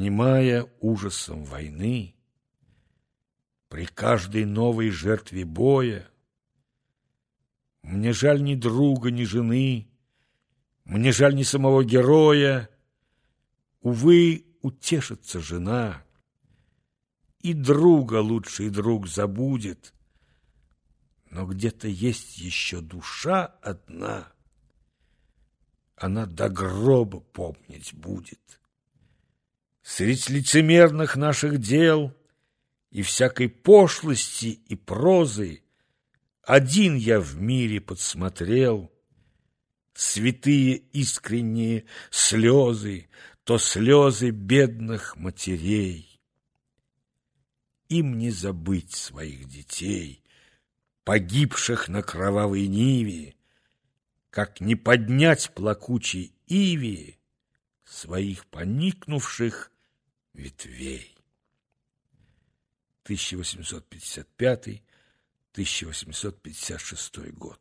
внимая ужасом войны, при каждой новой жертве боя, мне жаль ни друга, ни жены, мне жаль ни самого героя. Увы, утешится жена, и друга лучший друг забудет, но где-то есть еще душа одна, она до гроба помнить будет. Средь лицемерных наших дел и всякой пошлости и прозы один я в мире подсмотрел святые искренние слезы, то слезы бедных матерей. Им не забыть своих детей, погибших на кровавой ниве, как не поднять плакучей иве своих поникнувших ветвей. 1855 1856 год.